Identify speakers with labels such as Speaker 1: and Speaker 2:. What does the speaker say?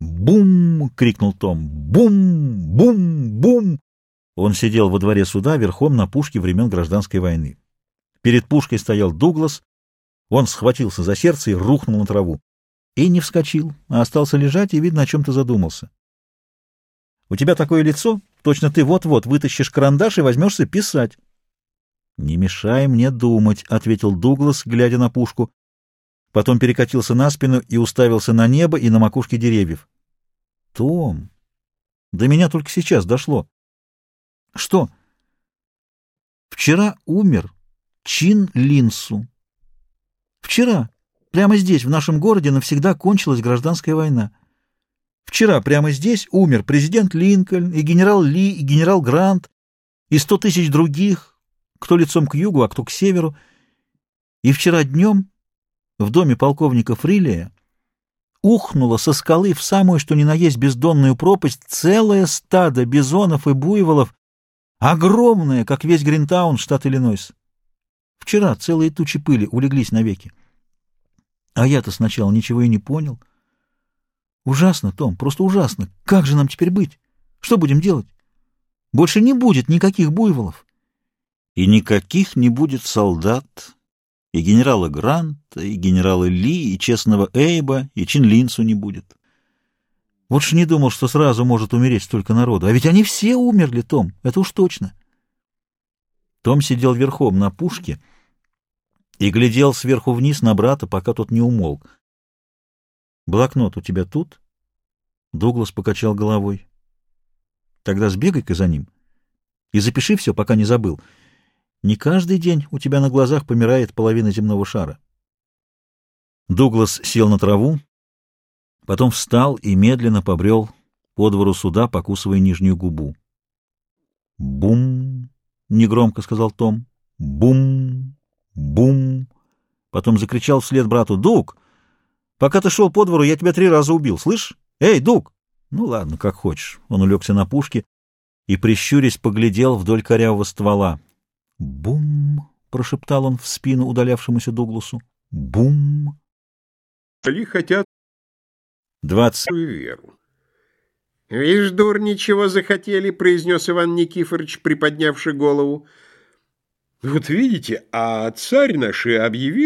Speaker 1: «Бум!» — крикнул Том. «Бум! Бум! Бум!» Он сидел во дворе суда верхом на пушке времен гражданской войны. Перед пушкой стоял Дуглас. Он схватился за сердце и рухнул на траву. И не вскочил, а остался лежать и, видно, о чем-то задумался. — У тебя такое лицо, точно ты вот-вот вытащишь карандаш и возьмешься писать. — Не мешай мне думать, — ответил Дуглас, глядя на пушку. Потом перекатился на спину и уставился на небо и на макушке деревьев. — Том, до меня только сейчас дошло. — Что? — Вчера умер Чин Линсу. Вчера, прямо здесь, в нашем городе, навсегда кончилась гражданская война. Вчера, прямо здесь, умер президент Линкольн, и генерал Ли, и генерал Грант, и сто тысяч других, кто лицом к югу, а кто к северу. И вчера днем в доме полковника Фрилия ухнуло со скалы в самую, что ни на есть, бездонную пропасть целое стадо бизонов и буйволов, огромное, как весь Гринтаун, штат Иллинойс. Вчера целые тучи пыли улеглись навеки. А я-то сначала ничего и не понял. Ужасно, Том, просто ужасно. Как же нам теперь быть? Что будем делать? Больше не будет никаких буйволов.
Speaker 2: И никаких не будет солдат, и генерала Гранта, и генерала Ли, и честного Эйба, и Чинлинсу не будет.
Speaker 1: Вот ж не думал, что сразу может умереть столько народу. А ведь они все умерли, Том, это уж точно. Том сидел верхом на пушке и глядел сверху вниз на брата, пока тот не умолк. «Блокнот у тебя тут?» Дуглас покачал головой. «Тогда сбегай-ка за ним и запиши все, пока не забыл. Не каждый день у тебя на глазах помирает половина земного шара». Дуглас сел на траву, потом встал и медленно побрел по двору суда, покусывая нижнюю губу. Бум! — негромко сказал Том. «Бум! Бум!» Потом закричал вслед брату. «Дуг! Пока ты шел по двору, я тебя три раза убил, слышь? Эй, Дуг!» «Ну ладно, как хочешь». Он улегся на пушке и, прищурясь, поглядел вдоль корявого ствола. «Бум!» — прошептал он в спину удалявшемуся Дугласу. «Бум!»
Speaker 3: «Ли хотят...»
Speaker 1: «Двадцать...»
Speaker 3: «Веру. — Вишь, дурни, чего захотели, — произнес Иван Никифорович, приподнявший голову. — Вот видите, а царь наш объявил,